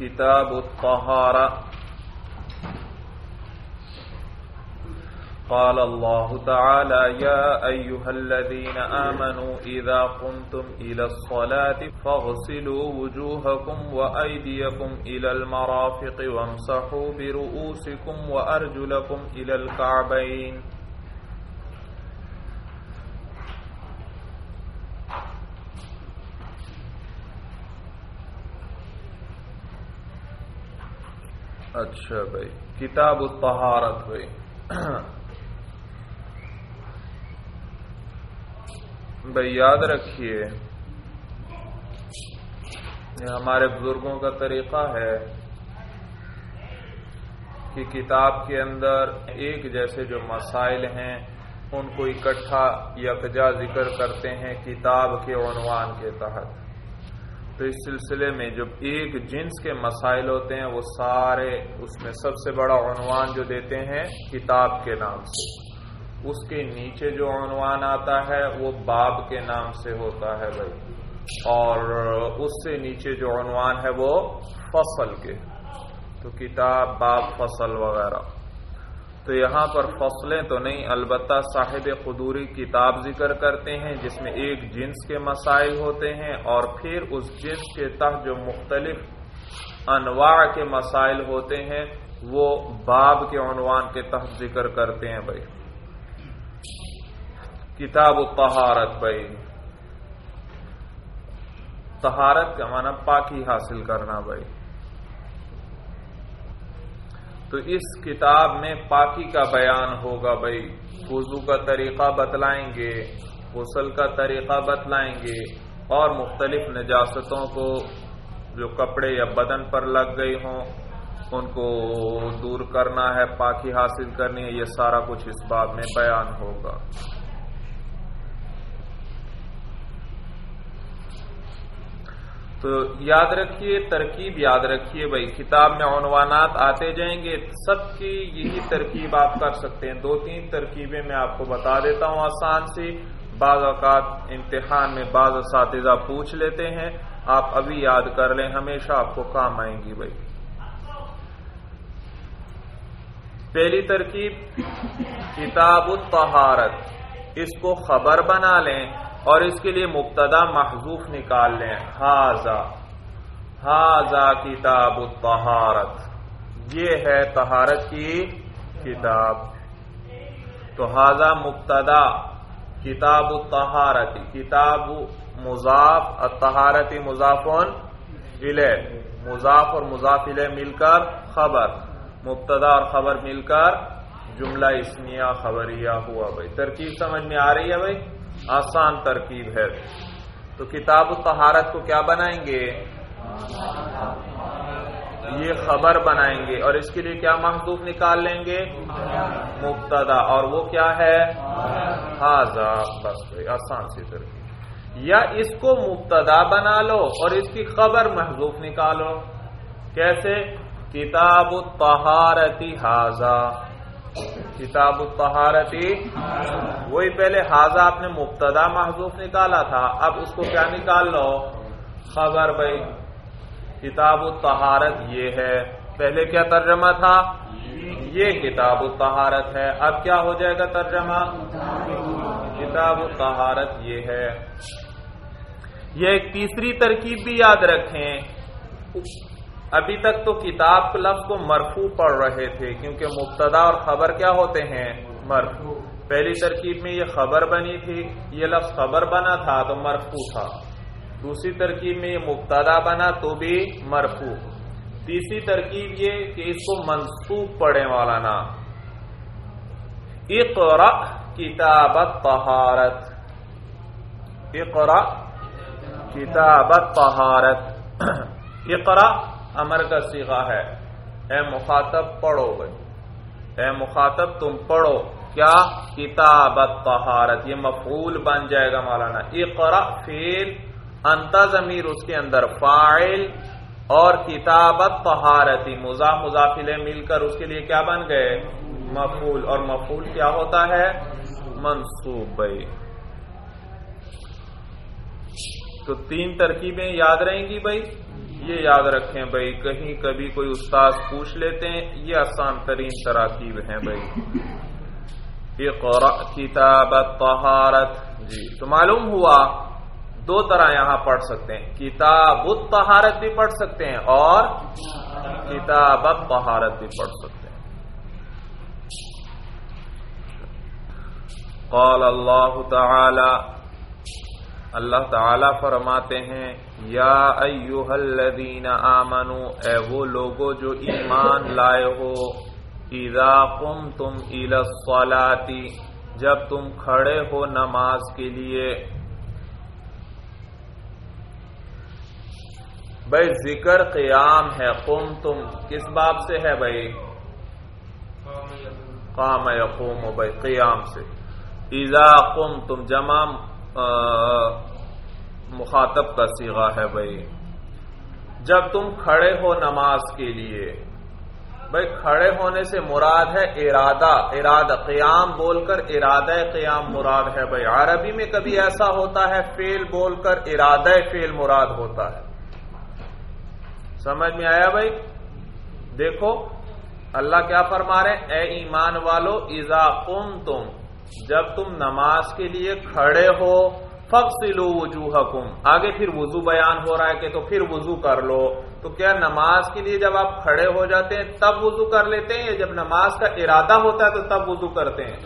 كتاب الطهارة قال الله تعالى يا أيها الذين آمنوا إذا قمتم إلى الصلاة فاغسلوا وجوهكم وأيديكم إلى المرافق وامسحوا برؤوسكم وأرجلكم إلى الكعبين. اچھا بھائی۔ کتاب الطہارت بھائی۔ بھائی، یاد رکھیے، یہ ہمارے بزرگوں کا طریقہ ہے کہ کتاب کے اندر ایک جیسے جو مسائل ہیں، ان کو اکٹھا یکجا ذکر کرتے ہیں کتاب کے عنوان کے تحت۔ تو اس سلسلے میں جب ایک جنس کے مسائل ہوتے ہیں، وہ سارے اس میں سب سے بڑا عنوان جو دیتے ہیں، کتاب کے نام سے۔ اس کے نیچے جو عنوان آتا ہے، وہ باب کے نام سے ہوتا ہے بھائی۔ اور اس سے نیچے جو عنوان ہے، وہ فصل کے۔ تو کتاب، باب، فصل وغیرہ۔ تو یہاں پر فصلیں تو نہیں، البتہ صاحب قدوری کتاب ذکر کرتے ہیں، جس میں ایک جنس کے مسائل ہوتے ہیں اور پھر اس جنس کے تحت جو مختلف انواع کے مسائل ہوتے ہیں، وہ باب کے عنوان کے تحت ذکر کرتے ہیں بھائی۔ کتاب الطہارت بھائی۔ طہارت کا معنی پاکی حاصل کرنا بھائی۔ تو اس کتاب میں پاکی کا بیان ہوگا بھائی۔ وضو کا طریقہ بتلائیں گے، غسل کا طریقہ بتلائیں گے اور مختلف نجاستوں کو جو کپڑے یا بدن پر لگ گئی ہوں، ان کو دور کرنا ہے، پاکی حاصل کرنی ہے، یہ سارا کچھ اس بات میں بیان ہوگا۔ تو یاد رکھیے، ترکیب یاد رکھیے بھائی۔ کتاب میں عنوانات آتے جائیں گے، سب کی یہی ترکیب آپ کر سکتے ہیں۔ دو تین ترکیبیں میں آپ کو بتا دیتا ہوں آسان سی۔ بعض اوقات امتحان میں بعض اساتذہ پوچھ لیتے ہیں۔ آپ ابھی یاد کر لیں، ہمیشہ آپ کو کام آئیں گی بھائی۔ پہلی ترکیب، کتاب الطہارت۔ اس کو خبر بنا لیں۔ اور اس کے لیے مبتدا محضوف نکال لیں۔ ہاضا ہاضا کتاب الطہارت۔ یہ ہے طہارت کی کتاب۔ تو ہاضا مبتدا، کتاب الطہارت، کتاب مضاف الطہارتی مضافون ولے مضاف اور مضافل مل کر خبر، مبتدا اور خبر مل کر جملہ اسمیہ خبریہ ہوا۔ بھائی، ترکیب سمجھ میں آ رہی ہے بھائی؟ آسان ترکیب ہے۔ تو کتاب الطہارت کو کیا بنائیں گے؟ یہ خبر بنائیں گے۔ اور اس کے لیے کیا محدود نکال لیں گے؟ مبتدا۔ اور وہ کیا ہے؟ ہاضا بس آسان سی ترکیب۔ یا اس کو مبتدا بنا لو اور اس کی خبر محضوف نکالو۔ کیسے؟ کتاب الطہارتی حاضا کتاب الطہارتی۔ وہی پہلے حاضہ آپ نے مبتدا محضوف نکالا تھا، اب اس کو کیا نکال لو؟ خبر بھائی، کتاب الطہارت یہ ہے۔ پہلے کیا ترجمہ تھا؟ یہ کتاب الطہارت ہے۔ اب کیا ہو جائے گا ترجمہ؟ کتاب الطہارت یہ ہے۔ یہ ایک تیسری ترکیب بھی یاد رکھیں۔ ابھی تک تو کتاب لفظ کو مرفو پڑھ رہے تھے، کیونکہ مبتدا اور خبر کیا ہوتے ہیں؟ مرفو پہلی ترکیب میں یہ خبر بنی تھی، یہ لفظ خبر بنا تھا تو مرفو تھا۔ دوسری ترکیب میں یہ مبتدا بنا تو بھی مرفو تیسری ترکیب یہ کہ اس کو منسوخ پڑھنے والا نا اقرا کتابت طہارت اقرا کتابت طہارت اقرا امر کا سیگا ہے۔ اے مخاطب، پڑھو بھائی۔ اے مخاطب، تم پڑھو۔ کیا؟ کتابت طہارت یہ مفعول بن جائے گا مولانا۔ اقرا فیل انتا ضمیر اس کے اندر فاعل اور کتابت طہارتی مزا مزافلے مل کر اس کے لیے کیا بن گئے؟ مفعول۔ اور مفعول کیا ہوتا ہے؟ منصوب بھائی۔ تو تین ترکیبیں یاد رہیں گی بھائی؟ یہ یاد رکھیں بھائی، کہیں کبھی کوئی استاد پوچھ لیتے ہیں، یہ آسان ترین تراکیب ہیں بھائی۔ کتاب طہارت جی تو معلوم ہوا، دو طرح یہاں پڑھ سکتے ہیں۔ کتاب طہارت بھی پڑھ سکتے ہیں اور کتاب طہارت بھی پڑھ سکتے ہیں۔ قال اللہ تعالی اللہ تعالی فرماتے ہیں، یا ایوہ الذین آمنو، اے وہ لوگو جو ایمان لائے ہو، اذا قمتم الى الصلاة، جب تم کھڑے ہو نماز کے لیے۔ بھائی، ذکر قیام ہے قم تم کس باب سے ہے بھائی؟ قام یقوم، بھائی، قیام سے۔ اذا قم تم جمع مخاطب کا سیغا ہے بھائی، جب تم کھڑے ہو نماز کے لیے، بھائی کھڑے ہونے سے مراد ہے ارادہ ارادہ قیام بول کر ارادہ قیام مراد ہے بھائی۔ عربی میں کبھی ایسا ہوتا ہے فیل بول کر ارادہ فیل مراد ہوتا ہے۔ سمجھ میں آیا بھائی؟ دیکھو، اللہ کیا فرما رہے ہیں؟ اے ایمان والو ایزا قم تم جب تم نماز کے لیے کھڑے ہو فخلو وجوہ آگے پھر وضو بیان ہو رہا ہے کہ تو پھر وضو کر لو۔ تو کیا نماز کے لیے جب آپ کھڑے ہو جاتے ہیں، تب وضو کر لیتے ہیں یا جب نماز کا ارادہ ہوتا ہے تو تب وضو کرتے ہیں؟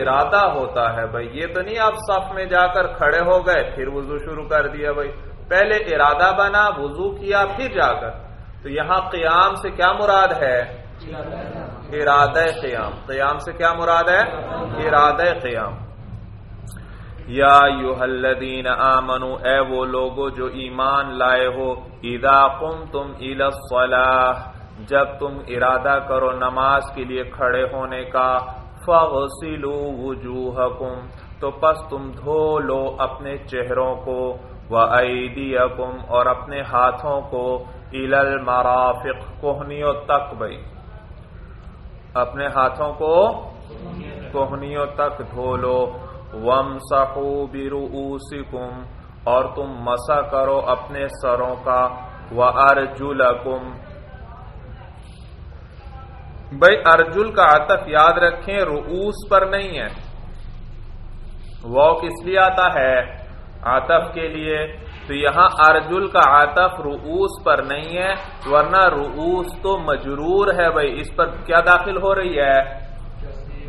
ارادہ ہوتا ہے بھائی۔ یہ تو نہیں آپ صف میں جا کر کھڑے ہو گئے، پھر وضو شروع کر دیا بھائی۔ پہلے ارادہ بنا، وضو کیا، پھر جا کر۔ تو یہاں قیام سے کیا مراد ہے؟ ارادہ قیام۔ قیام سے کیا مراد ہے؟ ارادہ قیام۔ یا یو الذین آمنو، اے وہ لوگو جو ایمان لائے ہو، اذا قمتم الى الصلاح جب تم ارادہ کرو نماز کے لیے کھڑے ہونے کا فغسلوا وجوہکم، تو پس تم دھو لو اپنے چہروں کو وَأَيْدِيَكُمْ اور اپنے ہاتھوں کو الى المرافق، کوہنیوں تک بھئی اپنے ہاتھوں کو کوہنیوں تک دھو لو۔ وَمْسَحُوا بِرُؤُوسِكُمْ، اور تم مسا کرو اپنے سروں کا۔ وَأَرْجُلَكُمْ۔ بھئی ارجل کا عطف یاد رکھیں، رؤوس پر نہیں ہے۔ وہ کس لیے آتا ہے؟ عطف کے لیے۔ تو یہاں ارجل کا عطف رؤوس پر نہیں ہے، ورنہ رؤوس تو مجرور ہے بھائی، اس پر کیا داخل ہو رہی ہے؟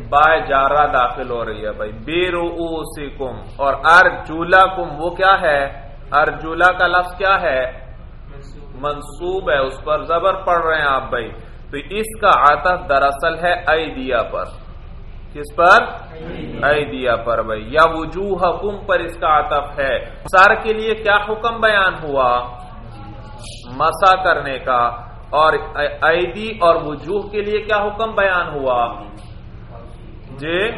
بائے جارہ داخل ہو رہی ہے بھائی۔ بے رؤوسکم۔ اور ارجولا کم وہ کیا ہے؟ ارجولا کا لفظ کیا ہے؟ منصوب ہے، اس پر زبر پڑھ رہے ہیں آپ بھائی۔ تو اس کا عطف دراصل ہے ایدیا پر۔ کس پر؟ ایدیا پر بھائی۔ یا وجوہ حکم پر اس کا عطف ہے۔ سار کے لیے کیا حکم بیان ہوا؟ مسا کرنے کا۔ اور ایدی اور وجوہ کے لیے کیا حکم بیان ہوا؟ جی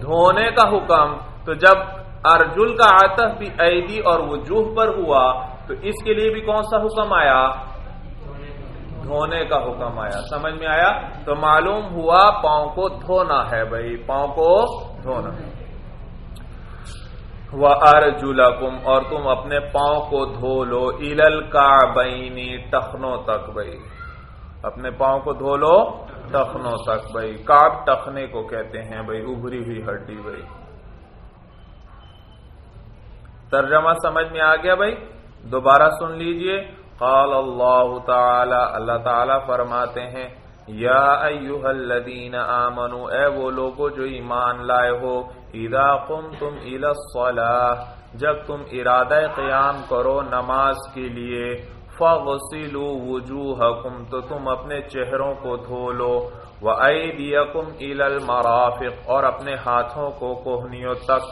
دھونے کا حکم۔ تو جب ارجل کا عطف بھی ایدی اور وجوہ پر ہوا، تو اس کے لیے بھی کون سا حکم آیا؟ دھونے کا حکم آیا۔ سمجھ میں آیا؟ تو معلوم ہوا پاؤں کو دھونا ہے بھائی، پاؤں کو دھونا۔ وہ ارجلکم اور تم اپنے پاؤں کو دھو لو الل کا بینی ٹخنوں تک بھائی۔ اپنے پاؤں کو دھو لو ٹخنوں تک بھائی۔ کاپ ٹخنے کو کہتے ہیں بھائی ابری ہوئی ہڈی بھائی۔ ترجمہ سمجھ میں آ گیا بھائی؟ دوبارہ سن لیجیے۔ قال اللہ تعالی اللہ تعالی فرماتے ہیں، یا ایوہ الذین آمنوا اے وہ لوگو جو ایمان لائے ہو، اذا قمتم الى الصلاة، جب تم ارادہ قیام کرو نماز کے لیے فغسلوا وجوہکم، تو تم اپنے چہروں کو دھو لو، وَأَيْدِيَكُمْ إِلَى الْمَرَافِقِ، اور اپنے ہاتھوں کو کوہنیوں تک،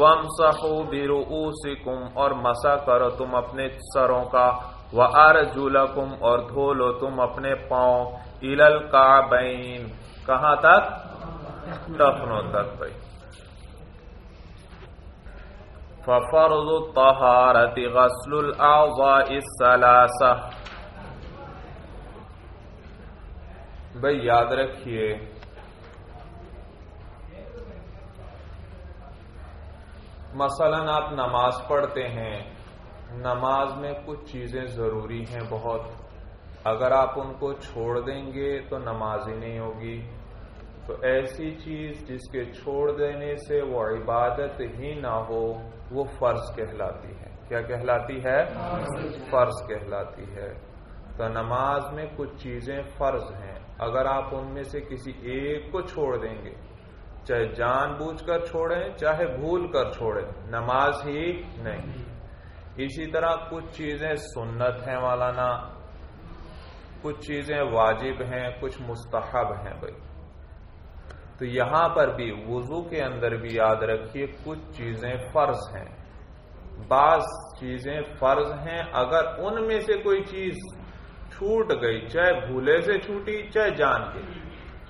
وَامْسَحُوا بِرُؤُوسِكُمْ، اور مسا کرو تم اپنے سروں کا۔ وَأَرْجُلَكُمْ اور دھو لو تم اپنے پاؤں إِلَى الْكَعْبَيْن کہاں تک؟ ٹخنوں تک بھائی۔ فَفَرْضُ الطَّهَارَةِ غَسْلُ الْأَعْضَاءِ الثَّلَاثَةِ۔ بھائی یاد رکھیے۔ مثلا آپ نماز پڑھتے ہیں۔ نماز میں کچھ چیزیں ضروری ہیں بہت۔ اگر آپ ان کو چھوڑ دیں گے تو نماز ہی نہیں ہوگی۔ تو ایسی چیز جس کے چھوڑ دینے سے وہ عبادت ہی نہ ہو، وہ فرض کہلاتی ہے۔ کیا کہلاتی ہے؟ فرض کہلاتی ہے۔ تو نماز میں کچھ چیزیں فرض ہیں۔ اگر آپ ان میں سے کسی ایک کو چھوڑ دیں گے، چاہے جان بوجھ کر چھوڑیں، چاہے بھول کر چھوڑیں، نماز ہی نہیں۔ اسی طرح کچھ چیزیں سنت ہیں مولانا، کچھ چیزیں واجب ہیں، کچھ مستحب ہیں بھائی۔ تو یہاں پر بھی وضو کے اندر بھی یاد رکھیے، کچھ چیزیں فرض ہیں۔ بعض چیزیں فرض ہیں، اگر ان میں سے کوئی چیز چھوٹ گئی، چاہے بھولے سے چھوٹی، چاہے جان کے۔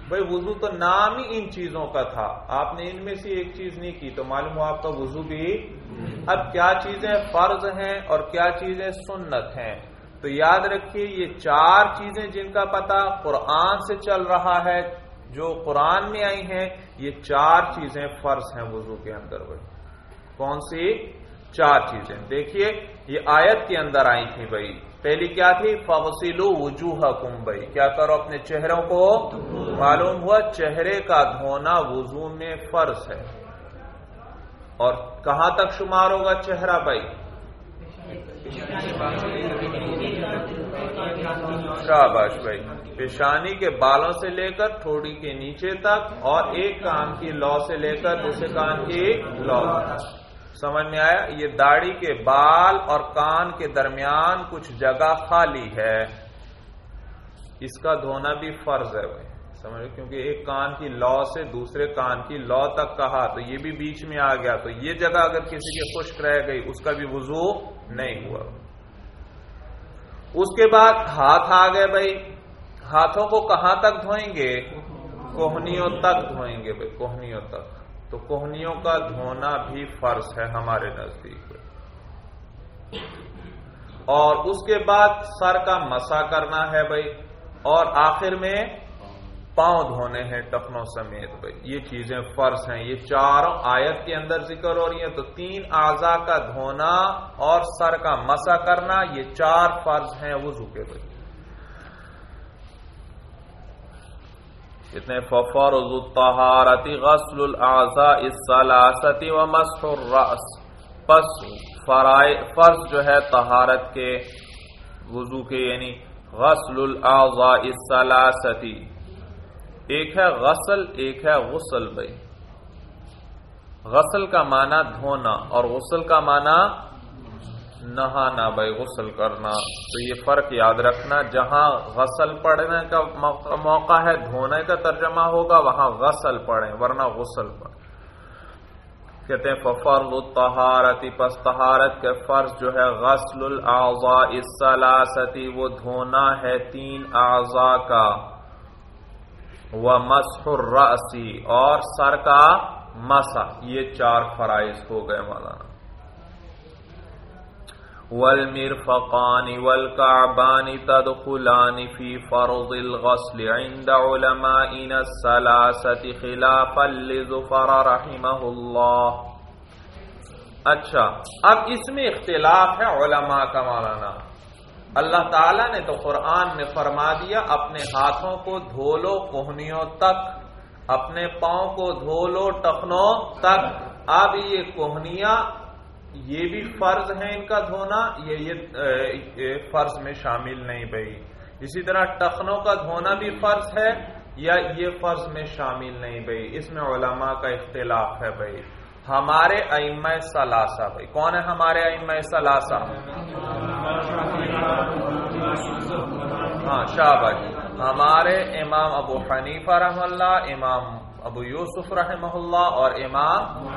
بھائی، وضو تو نام ہی ان چیزوں کا تھا۔ آپ نے ان میں سے ایک چیز نہیں کی، تو معلوم ہو آپ کا وضو بھی اب کیا چیزیں فرض ہیں اور کیا چیزیں سنت ہیں؟ تو یاد رکھیے یہ چار چیزیں جن کا پتا قرآن سے چل رہا ہے، جو قرآن میں آئی ہیں، یہ چار چیزیں فرض ہیں وضو کے اندر بھائی۔ کون سی؟ چار چیزیں۔ دیکھیے، یہ آیت کے اندر آئی تھی بھائی۔ پہلی کیا تھی؟ فوسیلو وجوہ کم بھائی۔ کیا کرو اپنے چہروں کو؟ معلوم ہوا چہرے کا دھونا وضو میں فرض ہے۔ اور کہاں تک شمار ہوگا چہرہ بھائی؟ شاباش بھائی، پیشانی کے بالوں سے لے کر تھوڑی کے نیچے تک اور ایک کان کی لو سے لے کر دوسرے کان کی لو سمجھ میں آیا؟ یہ داڑھی کے بال اور کان کے درمیان کچھ جگہ خالی ہے۔ اس کا دھونا بھی فرض ہے بھائی۔ سمجھ کیونکہ ایک کان کی لو سے دوسرے کان کی لو تک کہا، تو یہ بھی بیچ میں آ گیا۔ تو یہ جگہ اگر کسی کی خشک رہ گئی، اس کا بھی وضو نہیں ہوا۔ اس کے بعد ہاتھ آ گئے بھائی۔ ہاتھوں کو کہاں تک دھوئیں گے؟ کوہنیوں تک دھوئیں گے بھائی، کوہنیوں تک۔ تو کوہنیوں کا دھونا بھی فرض ہے ہمارے نزدیک۔ اور اس کے بعد سر کا مسا کرنا ہے بھائی۔ اور آخر میں پاؤں دھونے ہیں ٹخنوں سمیت بھائی۔ یہ چیزیں فرض ہیں۔ یہ چاروں آیت کے اندر ذکر ہو رہی ہیں۔ تو تین اعضا کا دھونا اور سر کا مسا کرنا، یہ چار فرض ہیں وضو کے بھائی۔ اتنے ففر الطہارتی غسل الاعضاء السلاستی و مسح الرأس۔ پس فرض جو ہے طہارت کے وضو کے یعنی غسل الاعضاء السلاستی ایک ہے غسل، ایک ہے غسل بھائی۔ غسل کا معنی دھونا اور غسل کا معنی نہانا بھائی، غسل کرنا۔ تو یہ فرق یاد رکھنا، جہاں غسل پڑھنے کا موقع ہے، دھونے کا ترجمہ ہوگا، وہاں غسل پڑھیں، ورنہ غسل پڑھ کہتے ہیں فرض الطہارتی پس طہارت کے فرض جو ہے، غسل الاعضاء السلاستی وہ دھونا ہے تین اعضاء کا۔ وہ مسح الرأسی، اور سر کا مسا یہ چار فرائض ہو گئے مولانا۔ والمرفقان والكعبان تدخلان في فرض الغسل عند علمائنا السلاسة خلافا لزفر رحمه اللہ اچھا اب اس میں اختلاف ہے علماء کا مولانا۔ اللہ تعالیٰ نے تو قرآن میں فرما دیا، اپنے ہاتھوں کو دھو لو کوہنیوں تک، اپنے پاؤں کو دھو لو ٹخنوں تک۔ اب یہ کوہنیاں، یہ بھی فرض ہے ان کا دھونا، یہ فرض میں شامل نہیں بھائی۔ اسی طرح ٹخنوں کا دھونا بھی فرض ہے یا یہ فرض میں شامل نہیں بھائی۔ اس میں علماء کا اختلاف ہے بھائی۔ ہمارے ام ثلاثہ بھائی۔ کون ہے ہمارے ام ثلاثہ؟ ہاں شاہ بھائی ہمارے امام ابو حنیفہ رحم اللہ، امام ابو یوسف رحمہ اللہ اور امام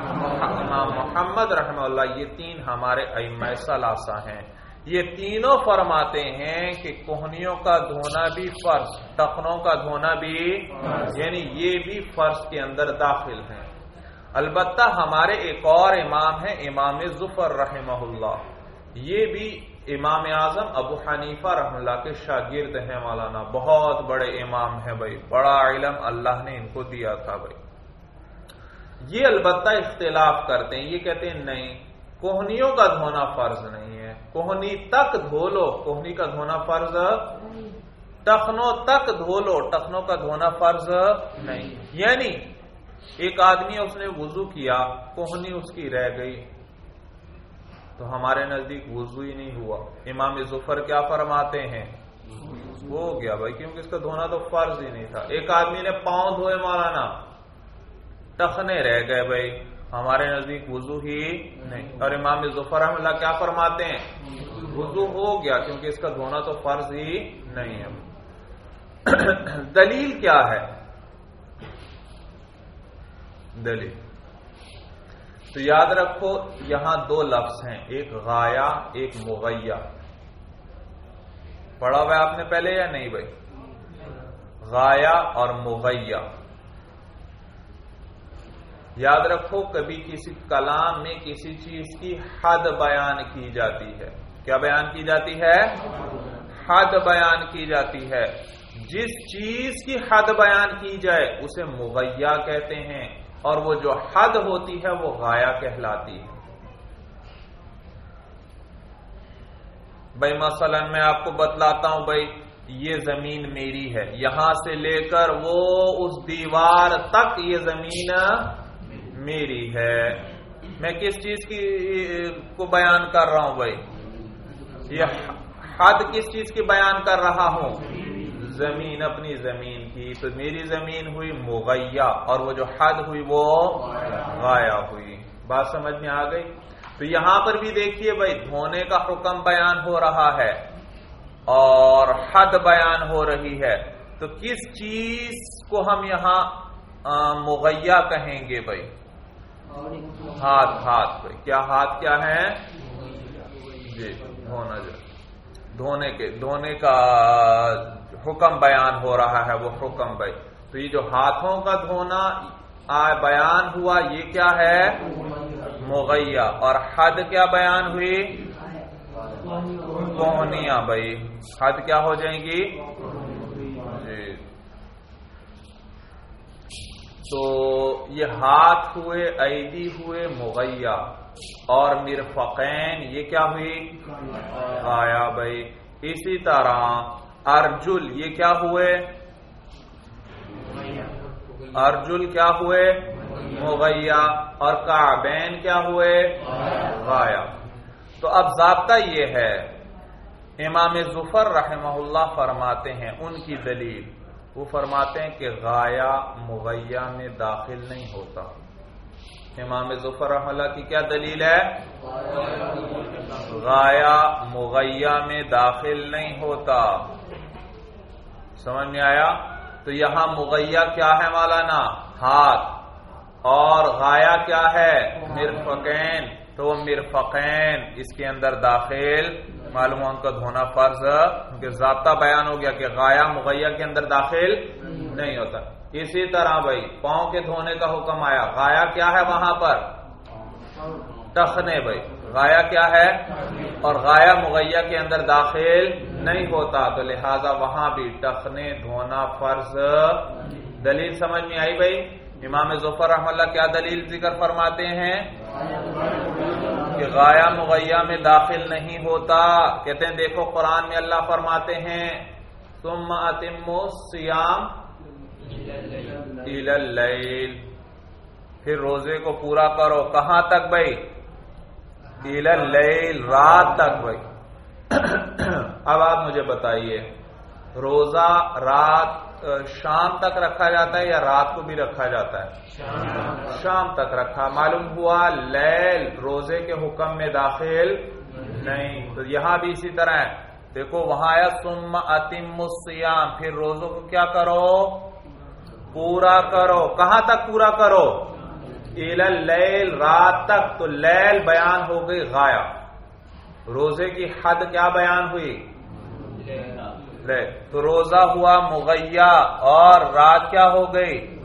امام محمد رحمہ اللہ، یہ تین ہمارے ام ثلاثہ ہیں۔ یہ تینوں فرماتے ہیں کہ کوہنیوں کا دھونا بھی فرض، ٹخنوں کا دھونا بھی یعنی یہ بھی فرض کے اندر داخل ہیں۔ البتہ ہمارے ایک اور امام ہیں، امام ظفر رحمہ اللہ۔ یہ بھی امام اعظم ابو حنیفہ رحم اللہ کے شاگرد ہیں مولانا بہت بڑے امام ہیں بھائی بڑا علم اللہ نے ان کو دیا تھا بھائی۔ یہ البتہ اختلاف کرتے ہیں یہ کہتے ہیں نہیں کوہنیوں کا دھونا فرض نہیں ہے۔ کوہنی تک دھو لو کوہنی کا دھونا فرض ٹخنوں تک دھو لو ٹخنوں کا دھونا فرض نہیں۔ یعنی ایک آدمی اس نے وضو کیا کوہنی اس کی رہ گئی۔ تو ہمارے نزدیک وضو ہی نہیں ہوا۔ امام ظفر کیا فرماتے ہیں؟ وہ ہو گیا بھائی، کیونکہ اس کا دھونا تو فرض ہی نہیں تھا۔ ایک آدمی نے پاؤں دھوئے مولانا، ٹخنے رہ گئے بھائی۔ ہمارے نزدیک وضو ہی نہیں۔ اور امام ظفر رحم اللہ کیا فرماتے ہیں؟ وضو ہو گیا، کیونکہ اس کا دھونا تو فرض ہی نہیں ہے۔ دلیل کیا ہے؟ دلیل۔ تو یاد رکھو، یہاں دو لفظ ہیں، ایک غایا ایک مغیا پڑھا ہوا آپ نے پہلے یا نہیں بھائی؟ غایا اور مغیا یاد رکھو، کبھی کسی کلام میں کسی چیز کی حد بیان کی جاتی ہے۔ کیا بیان کی جاتی ہے؟ حد بیان کی جاتی ہے۔ جس چیز کی حد بیان کی جائے، اسے مغیا کہتے ہیں۔ اور وہ جو حد ہوتی ہے وہ غایا کہلاتی ہے۔ بھائی، مثلا میں آپ کو بتلاتا ہوں، بھائی، یہ زمین میری ہے۔ یہاں سے لے کر وہ اس دیوار تک یہ زمین میری ہے۔ میں کس چیز کی، کو بیان کر رہا ہوں، بھائی؟ یہ حد کس چیز کی بیان کر رہا ہوں؟ زمین، اپنی زمین کی۔ تو میری زمین ہوئی مغیا اور وہ جو حد ہوئی وہ غایا ہوئی۔ بات سمجھ میں آ گئی؟ تو یہاں پر بھی دیکھیے بھائی، دھونے کا حکم بیان ہو رہا ہے اور حد بیان ہو رہی ہے۔ تو کس چیز کو ہم یہاں مغیا کہیں گے بھائی؟ ہاتھ ہاتھ بھائی۔ کیا ہاتھ کیا ہے؟ جی دھونا جو۔ دھونے کے، دھونے کا حکم بیان ہو رہا ہے، وہ حکم بھائی۔ تو یہ جو ہاتھوں کا دھونا بیان ہوا، یہ کیا ہے؟ مغیا اور حد کیا بیان ہوئی؟ کوہنیاں بھائی۔ حد کیا ہو جائیں گی؟ جی۔ تو یہ ہاتھ ہوئے، ایدی ہوئے مغیا اور مرفقین، یہ کیا ہوئی؟ آیا بھائی۔ اسی طرح ارجل، یہ کیا ہوئے؟ ارجل کیا ہوئے؟ مغیا اور کعبین کیا ہوئے؟ غایا تو اب ضابطہ یہ ہے، امام ظفر رحمہ اللہ فرماتے ہیں، ان کی دلیل۔ وہ فرماتے ہیں کہ غایا مغیا میں داخل نہیں ہوتا۔ امام ظفر رحم اللہ کی کیا دلیل ہے؟ غایا مغیا میں داخل نہیں ہوتا۔ سمجھ میں آیا؟ تو یہاں مغیا کیا ہے مولانا؟ ہاتھ۔ اور غایا کیا ہے؟ مرفقین۔ تو وہ مرفقین، اس کے اندر داخل۔ معلوم ان کا دھونا فرض کیونکہ ضابطہ بیان ہو گیا کہ غایا مغیا کے اندر داخل نہیں ہوتا۔ اسی طرح بھائی، پاؤں کے دھونے کا حکم آیا۔ غایا کیا ہے وہاں پر؟ ٹخنے بھائی۔ غایا کیا ہے؟ اور غایا مغیا کے اندر داخل نہیں ہوتا، تو لہذا وہاں بھی ٹخنے دھونا فرض دلیل سمجھ میں آئی بھائی؟ امام ظفر رحم اللہ کیا دلیل ذکر فرماتے ہیں؟ کہ غایا مغیا میں داخل نہیں ہوتا۔ کہتے ہیں، دیکھو قرآن میں اللہ فرماتے ہیں تم اتم سیام پھر روزے کو پورا کرو۔ کہاں تک بھائی؟ رات تک بھائی۔ اب آپ مجھے بتائیے، روزہ رات شام تک رکھا جاتا ہے یا رات کو بھی رکھا جاتا ہے؟ شام تک رکھا۔ معلوم ہوا لیل، روزے کے حکم میں داخل نہیں۔ تو یہاں بھی اسی طرح ہے۔ دیکھو، وہاں آیا سم اتم السیام پھر روزوں کو کیا کرو؟ پورا کرو۔ کہاں تک پورا کرو؟ لیل رات تک تو لیل بیان ہو گئی غایا روزے کی حد کیا بیان ہوئی؟ تو روزہ ہوا مغیا اور رات کیا ہو گئی؟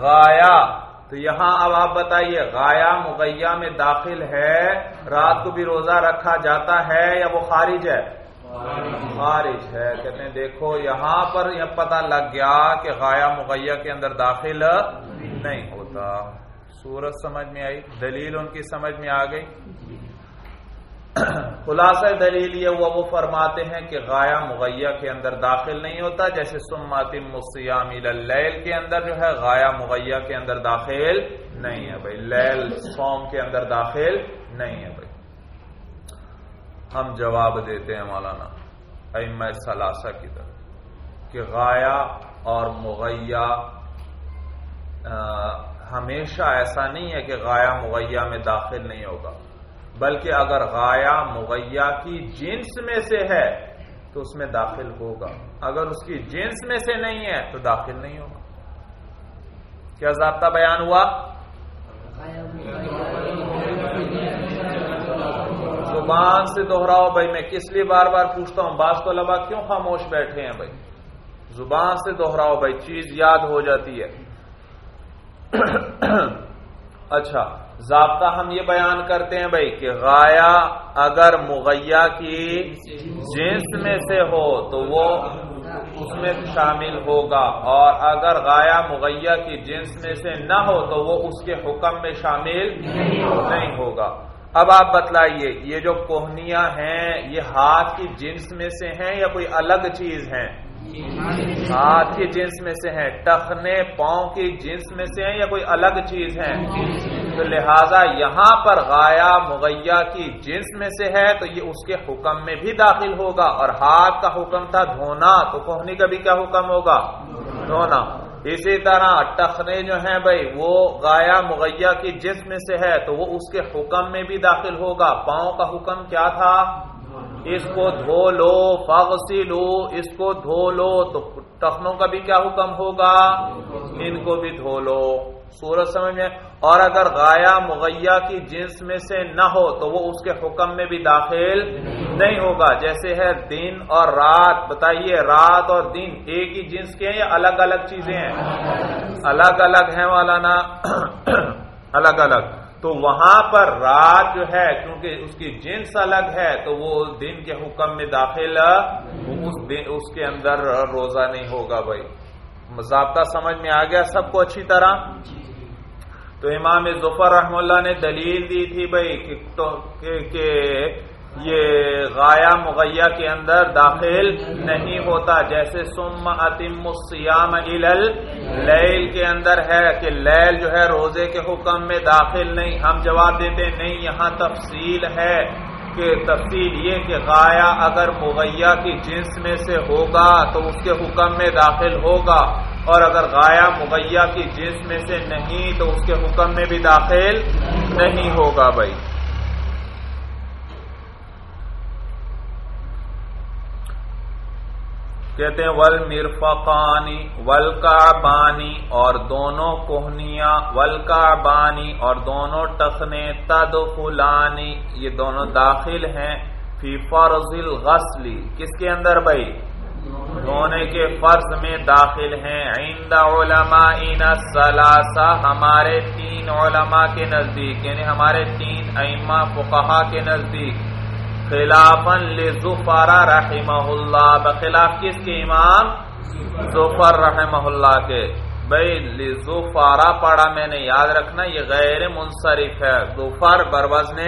غایا تو یہاں اب آپ بتائیے غایا مغیا میں داخل ہے، رات کو بھی روزہ رکھا جاتا ہے یا وہ خارج ہے؟ خارج ہے۔ کہتے ہیں، دیکھو، یہاں پر یہ پتہ لگ گیا کہ غایا مغیا کے اندر داخل نہیں ہوتا۔ صورت سمجھ میں آئی، دلیل ان کی سمجھ میں آ گئی۔ خلاصہ دلیل یہ ہوا، وہ فرماتے ہیں کہ غایا مغیہ کے اندر داخل نہیں ہوتا، جیسے سماتم مسیام اللیل کے اندر جو ہے غایا مغیہ کے اندر داخل نہیں ہے بھائی۔ لیل سوم کے اندر داخل نہیں ہے بھائی۔ ہم جواب دیتے ہیں مولانا ام ثلاثہ کی طرف، کہ غایا اور مغیہ ہمیشہ ایسا نہیں ہے کہ غایا مغیہ میں داخل نہیں ہوگا۔ بلکہ اگر غایا مغیہ کی جنس میں سے ہے تو اس میں داخل ہوگا۔ اگر اس کی جنس میں سے نہیں ہے تو داخل نہیں ہوگا۔ کیا ضابطہ بیان ہوا؟ زبان سے دوہراؤ بھائی، میں کس لیے بار بار پوچھتا ہوں؟ بعض تو لبا کیوں خاموش بیٹھے ہیں بھائی؟ زبان سے دوہراؤ بھائی، چیز یاد ہو جاتی ہے۔ اچھا ضابطہ ہم یہ بیان کرتے ہیں بھائی کہ غایا اگر مغیا کی جنس میں سے ہو تو وہ اس میں شامل ہوگا اور اگر غایا مغیا کی جنس میں سے نہ ہو تو وہ اس کے حکم میں شامل نہیں ہوگا۔ اب آپ بتلائیے، یہ جو کوہنیاں ہیں، یہ ہاتھ کی جنس میں سے ہیں یا کوئی الگ چیز ہیں؟ ہاتھ کی جنس میں سے ہیں، ٹخنے پاؤں کی جنس میں سے ہیں یا کوئی الگ چیز ہے؟ تو لہذا یہاں پر غایا مغیا کی جنس میں سے ہے، تو یہ اس کے حکم میں بھی داخل ہوگا۔ اور ہاتھ کا حکم تھا دھونا، تو کوہنی کا بھی کیا حکم ہوگا؟ دھونا۔ اسی طرح ٹخنے جو ہیں بھائی، وہ غایا مغیا کی جنس میں سے ہے، تو وہ اس کے حکم میں بھی داخل ہوگا۔ پاؤں کا حکم کیا تھا؟ اس کو دھو لو فاغسی لو اس کو دھو لو، تو ٹخنوں کا بھی کیا حکم ہوگا؟ ان کو بھی دھو لو۔ سورج سمجھ میں؟ اور اگر غایا مغیا کی جنس میں سے نہ ہو، تو وہ اس کے حکم میں بھی داخل نہیں ہوگا۔ جیسے ہے دن اور رات۔ بتائیے، رات اور دن ایک ہی جنس کے ہیں یا الگ الگ چیزیں ہیں؟ الگ الگ ہیں والا نا الگ الگ تو وہاں پر رات جو ہے، کیونکہ اس کی جنس الگ ہے، تو وہ دن کے حکم میں داخل اس دن، اس کے اندر روزہ نہیں ہوگا بھائی۔ ضابطہ سمجھ میں آ گیا سب کو اچھی طرح؟ تو امام ظفر رحم اللہ نے دلیل دی تھی بھائی کہ یہ غایا مغیا کے اندر داخل نہیں ہوتا، جیسے سم اتم السیام لیل کے اندر ہے کہ لیل جو ہے روزے کے حکم میں داخل نہیں۔ ہم جواب دیتے نہیں، یہاں تفصیل ہے کہ تفصیل یہ کہ غایا اگر مغیا کی جنس میں سے ہوگا تو اس کے حکم میں داخل ہوگا، اور اگر غایا مغیا کی جنس میں سے نہیں تو اس کے حکم میں بھی داخل نہیں ہوگا بھائی۔ کہتے ہیں ول مرفقانی ول بانی اور دونوں کوہنیاں ول اور دونوں ٹخنے تد فلانی یہ دونوں داخل ہیں فی فرض الغسلی کس کے اندر بھائی؟ دھونے کے فرض میں داخل ہیں۔ عند علماء سلاسا ہمارے تین علماء کے نزدیک یعنی ہمارے تین ائمہ فقہا کے نزدیک۔ خلافن لزفارا رحمہ اللہ، بخلاف کس کے امام؟ زفر رحمہ اللہ کے۔ بھائی لزفارا پڑھا میں نے، یاد رکھنا، یہ غیر منصرف ہے۔ زفر بروزن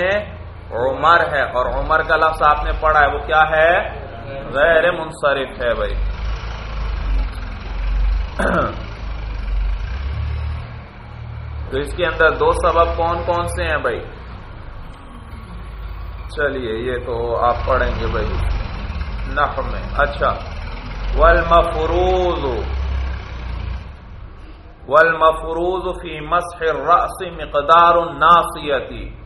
عمر ہے۔ اور عمر کا لفظ آپ نے پڑھا ہے، وہ کیا ہے؟ غیر منصرف ہے بھائی تو اس کے اندر دو سبب کون کون سے ہیں بھائی چلیے، یہ تو آپ پڑھیں گے بھائی۔ نخ میں اچھا۔ والمفروض والمفروض فی مسح الرأس مقدار الناصیتی۔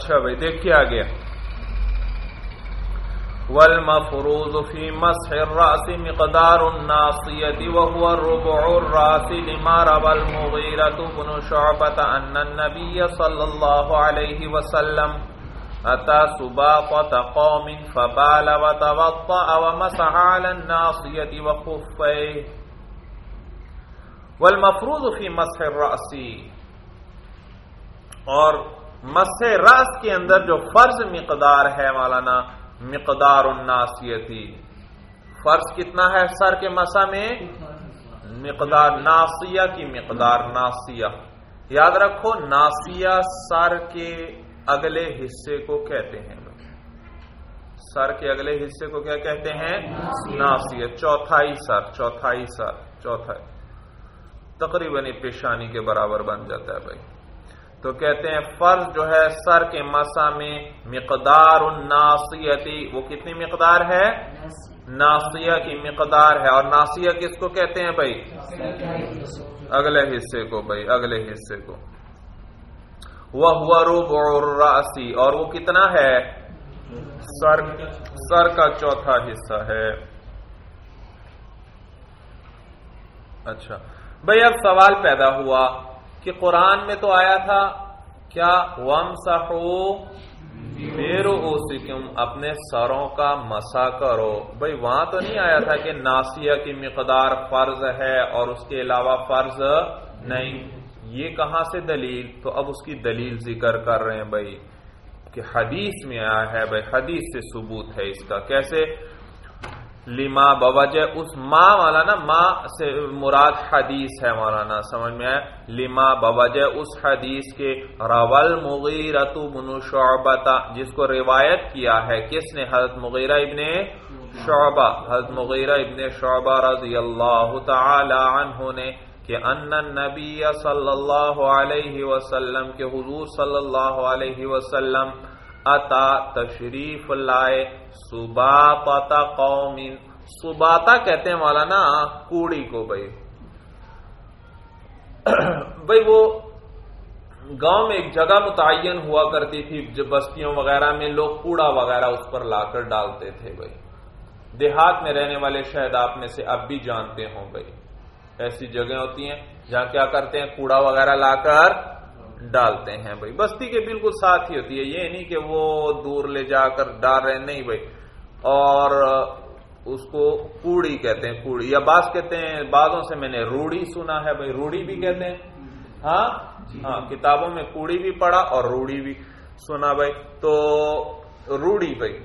اچھا بھائی دیکھ دیکھیے آگے۔ والمفروض في مسح الرأس مقدار الناصية وهو الربع الراس لما روى المغيرة بن شعبة أن النبي صلى الله عليه وسلم أتى سباطة قوم فبال وتوضأ ومسح على الناصية وخفيه۔ والمفروض فی مسح الراسی اور مسح راس کے اندر جو فرض مقدار ہے مولانا، مقدار الناسیتی فرض کتنا ہے سر کے مسا میں؟ مقدار ناسیہ کی مقدار ناسیہ یاد رکھو ناسیہ سر کے اگلے حصے کو کہتے ہیں۔ سر کے اگلے حصے کو کیا کہتے ہیں؟ ناسیہ چوتھائی سر چوتھائی سر، چوتھائی۔ تقریباً پیشانی کے برابر بن جاتا ہے بھائی۔ تو کہتے ہیں فرض جو ہے سر کے مسا میں مقدار الناسیتی وہ کتنی مقدار ہے؟ ناسیہ کی مقدار ہے۔ اور ناسیہ کس کو کہتے ہیں بھائی؟ اگلے حصے کو بھائی، اگلے حصے کو۔ وہ ہوا روب اور وہ کتنا ہے؟ سر سر کا چوتھا حصہ ہے۔ اچھا۔ بھائی اب سوال پیدا ہوا۔ کہ قرآن میں تو آیا تھا، کیا وم سہو میرو اپنے سروں کا مسا کرو۔ بھائی وہاں تو نہیں آیا تھا کہ ناسیہ کی مقدار فرض ہے اور اس کے علاوہ فرض نہیں۔ یہ کہاں سے دلیل؟ تو اب اس کی دلیل ذکر کر رہے ہیں بھائی کہ حدیث میں آیا ہے بھائی حدیث سے ثبوت ہے اس کا۔ کیسے؟ لما بوجہ اس ماں والا نا ماں سے مراد حدیث ہے مولانا، سمجھ میں آئے؟ لما بوجہ اس حدیث کے رول مغیرت بن شعبتا جس کو روایت کیا ہے، کس نے؟ حضرت مغیرہ ابن شعبہ، حضرت مغیرہ ابن شعبہ رضی اللہ تعالی عنہ نے کہ ان نبی صلی اللہ علیہ وسلم کے حضور صلی اللہ علیہ وسلم اتا تشریف لائے سباتا قوم سباتا کہتے ہیں مولانا کوڑی کو بھائی۔ بھائی وہ گاؤں میں ایک جگہ متعین ہوا کرتی تھی جو بستیوں وغیرہ میں لوگ کوڑا وغیرہ اس پر لا کر ڈالتے تھے بھائی۔ دیہات میں رہنے والے شاید آپ میں سے اب بھی جانتے ہوں بھائی۔ ایسی جگہ ہوتی ہیں جہاں کیا کرتے ہیں، کوڑا وغیرہ لا کر ڈالتے ہیں بھائی۔ بستی کے بالکل ساتھ ہی ہوتی ہے۔ یہ نہیں کہ وہ دور لے جا کر ڈال رہے نہیں بھائی۔ اور اس کو کوڑی کہتے ہیں کوڑی۔ یا بعض کہتے ہیں بعضوں سے میں نے روڑی سنا ہے بھائی۔ روڑی بھی کہتے ہیں۔ ہاں؟ ہاں کتابوں میں کوڑی بھی پڑا اور روڑی بھی سنا بھائی۔ تو روڑی بھائی۔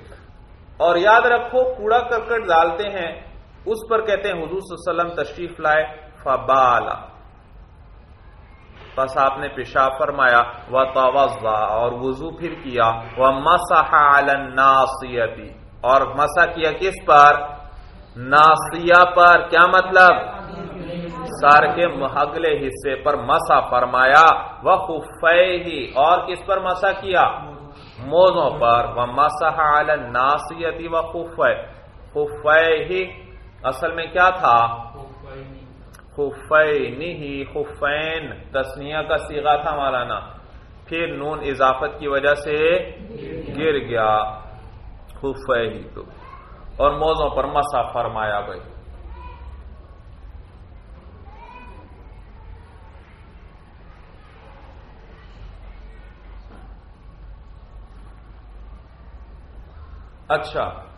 اور یاد رکھو کوڑا کرکٹ ڈالتے ہیں۔ اس پر کہتے ہیں حضور صلی اللہ علیہ وسلم تشریف لائے فبالا۔ بس آپ نے پیشاب فرمایا وہ توضا اور وضو پھر کیا وہ مسح الناصیتی اور مسا کیا کس پر؟ ناسیہ پر، کیا مطلب؟ سار کے اگلے حصے پر مسا فرمایا وہ خفے ہی اور کس پر مسا کیا؟ موزوں پر وہ مسح الناصیتی و خفے خفے ہی اصل میں کیا تھا؟ خفین ہی خفین، تسنیہ کا سیگا تھا مولانا۔ پھر نون اضافت کی وجہ سے گر گیا۔ خفے ہی تو۔ اور موزوں پر مسا فرمایا بھائی اچھا۔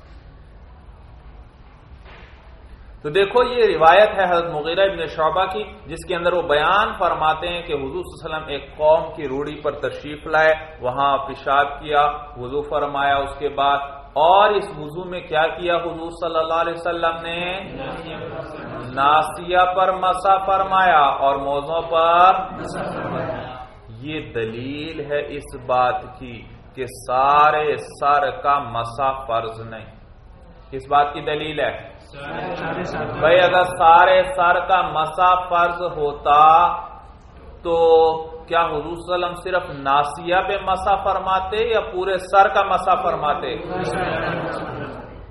تو دیکھو یہ روایت ہے حضرت مغیرہ ابن شعبہ کی، جس کے اندر وہ بیان فرماتے ہیں کہ حضور صلی اللہ علیہ وسلم ایک قوم کی روڑی پر تشریف لائے، وہاں پیشاب کیا، وضو فرمایا اس کے بعد۔ اور اس وضو میں کیا کیا حضور صلی اللہ علیہ وسلم نے؟ ناسیہ پر مسا فرمایا اور موزوں پر یہ دلیل ہے اس بات کی کہ سارے سر کا مسا فرض نہیں۔ کس بات کی دلیل ہے۔ بھائی اگر سارے سر کا مسا فرض ہوتا تو کیا حضور صلی اللہ علیہ وسلم صرف ناسیہ پہ مسا فرماتے یا پورے سر کا مسا فرماتے؟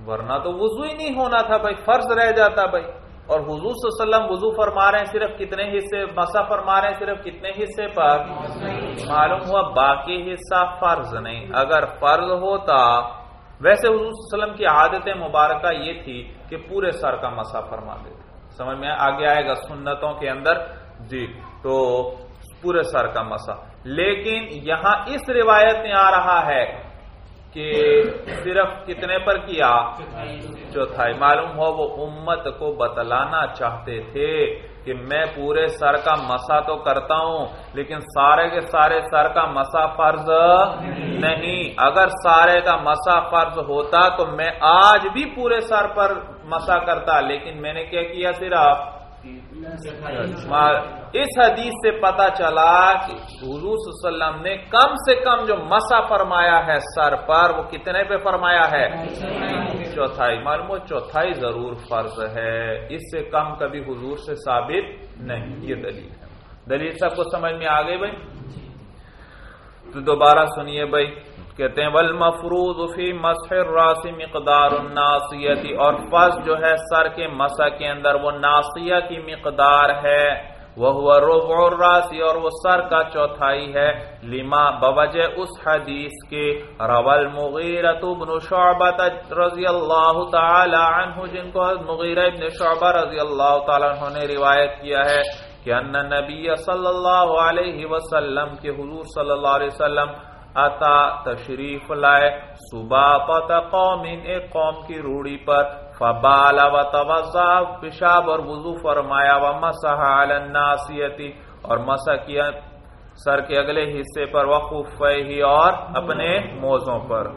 ورنہ تو وضو ہی نہیں ہونا تھا بھائی فرض رہ جاتا بھائی۔ اور حضور صلی اللہ علیہ وسلم وضو فرما رہے ہیں صرف کتنے حصے مسا فرما رہے ہیں صرف کتنے حصے پر؟ معلوم ہوا باقی حصہ فرض نہیں۔ اگر فرض ہوتا ویسے حضور صلی اللہ علیہ وسلم کی عادت مبارکہ یہ تھی کہ پورے سر کا مسا فرما دیتے سمجھ میں آگے آئے گا سنتوں کے اندر۔ جی تو پورے سر کا مسا۔ لیکن یہاں اس روایت میں آ رہا ہے کہ صرف کتنے پر کیا؟ چوتھائی معلوم ہو، وہ امت کو بتلانا چاہتے تھے کہ میں پورے سر کا مسا تو کرتا ہوں، لیکن سارے کے سارے سر کا مسا فرض نہیں۔ اگر سارے کا مسا فرض ہوتا تو میں آج بھی پورے سر پر مسا کرتا، لیکن میں نے کیا کیا صرف؟ اس حدیث سے پتا چلا کہ حضور صلی اللہ علیہ وسلم نے کم سے کم جو مسا فرمایا ہے سر پر، وہ کتنے پہ فرمایا ہے؟ چوتھائی۔ معلوم چوتھائی ضرور فرض ہے۔ اس سے کم کبھی حضور سے ثابت نہیں۔ یہ دلیل ہے۔ دلیل سب کو سمجھ میں آ گئی بھائی؟ تو دوبارہ سنیے بھائی۔ کہتے ہیں، والمفروض فی مسح الراس مقدار الناصیتی اور فرض جو ہے سر کے مسح کے اندر وہ ناصیہ کی مقدار ہے۔ وہ ربع الراسی اور وہ سر کا چوتھائی ہے۔ لما، بوجہ اس حدیث کے۔ رول مغیرت ابن شعبت رضی اللہ تعالی عنہ، جن کو مغیرہ ابن شعبہ رضی اللہ تعالی عنہ نے روایت کیا ہے کہ ان نبی صلی اللہ علیہ وسلم کے حضور صلی اللہ علیہ وسلم اتا تشریف لائے۔ صبح قوم، ایک قوم کی روڑی پر۔ فبال و توزا پیشاب اور وضو فرمایا، و مسح علی الناسیتی اور مسح کیا سر کے اگلے حصے پر وقف ہی اور اپنے موزوں پر۔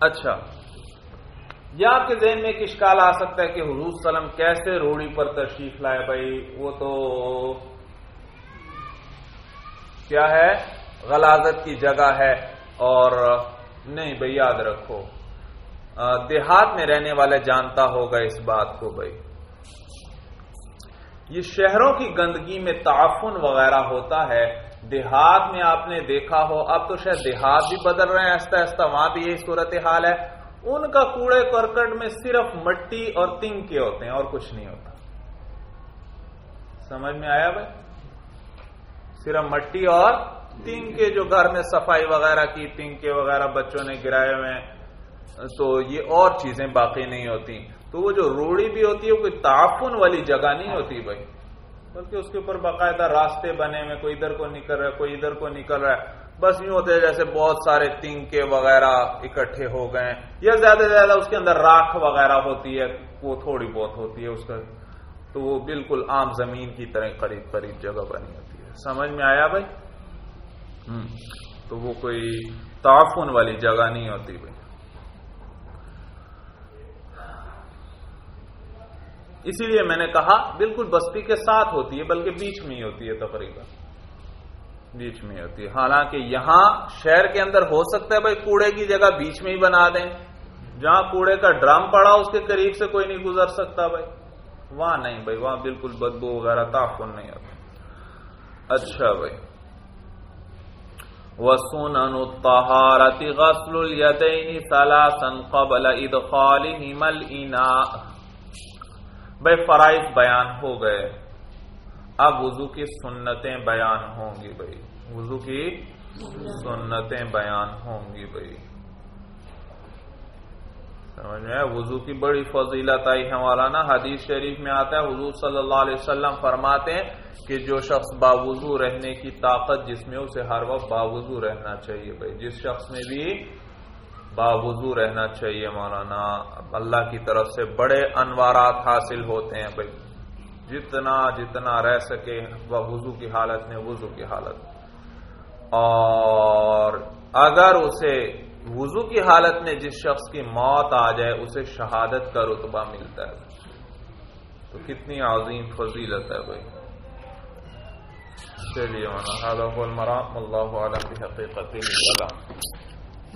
اچھا۔ یا آپ کے ذہن میں ایک اشکال آ سکتا ہے کہ حضور سلم کیسے روڑی پر تشریف لائے بھائی؟ وہ تو کیا ہے؟ غلازت کی جگہ ہے اور نہیں بھائی، یاد رکھو دیہات میں رہنے والے جانتا ہوگا اس بات کو بھائی۔ یہ شہروں کی گندگی میں تعفن وغیرہ ہوتا ہے۔ دیہات میں آپ نے دیکھا ہو، اب تو شاید دیہات بھی بدل رہے ہیں ایستا ایستا وہاں بھی یہی صورت حال ہے۔ ان کا کوڑے کرکٹ میں صرف مٹی اور تنگ کے ہوتے ہیں اور کچھ نہیں ہوتا۔ سمجھ میں آیا بھائی؟ صرف مٹی اور تنگ کے جو گھر میں صفائی وغیرہ کی، تنگ کے وغیرہ بچوں نے گرائے ہوئے تو یہ اور چیزیں باقی نہیں ہوتی۔ تو وہ جو روڑی بھی ہوتی ہے، وہ کوئی تعفن والی جگہ نہیں ہوتی بھائی۔ بلکہ اس کے اوپر باقاعدہ راستے بنے ہوئے کوئی ادھر کو نکل رہا ہے، کوئی ادھر کو نکل رہا ہے۔ بس یوں ہوتے جیسے بہت سارے تنکے وغیرہ اکٹھے ہو گئے یا زیادہ سے زیادہ اس کے اندر راکھ وغیرہ ہوتی ہے، وہ تھوڑی بہت ہوتی ہے اس کا، تو وہ بالکل عام زمین کی طرح قریب قریب جگہ بنی ہوتی ہے۔ سمجھ میں آیا بھائی؟ تو وہ کوئی تعفن والی جگہ نہیں ہوتی بھائی۔ اسی لیے میں نے کہا بالکل بستی کے ساتھ ہوتی ہے، بلکہ بیچ میں ہی ہوتی ہے تقریباً۔ بیچ میں ہوتی ہے۔ حالانکہ یہاں شہر کے اندر ہو سکتا ہے بھائی کوڑے کی جگہ بیچ میں ہی بنا دیں۔ جہاں کوڑے کا ڈرم پڑا اس کے قریب سے کوئی نہیں گزر سکتا بھائی۔ وہاں نہیں بھائی، وہاں بالکل بدبو وغیرہ تعفن نہیں ہوتا۔ اچھا بھائی۔ وسون انتہارتی غسل سلاسن قبل ادخالہم الاناء بھائی فرائض بیان ہو گئے۔ اب وضو کی سنتیں بیان ہوں گی بھائی۔ وضو کی سنتیں بیان ہوں گی بھائی۔ سمجھ میں وضو کی بڑی فضیلت آئی ہے مولانا۔ حدیث شریف میں آتا ہے، حضور صلی اللہ علیہ وسلم فرماتے ہیں کہ جو شخص باوضو رہنے کی طاقت، جس میں اسے ہر وقت باوضو رہنا چاہیے بھائی۔ جس شخص میں بھی باوضو رہنا چاہیے مولانا، اللہ کی طرف سے بڑے انوارات حاصل ہوتے ہیں بھائی۔ جتنا جتنا رہ سکے وہ وضو کی حالت میں وضو کی حالت۔ اور اگر اسے وضو کی حالت میں جس شخص کی موت آ جائے، اسے شہادت کا رتبہ ملتا ہے۔ تو کتنی عظیم فضیلت ہے بھائی۔ چلیے اللہ عالم حقیقت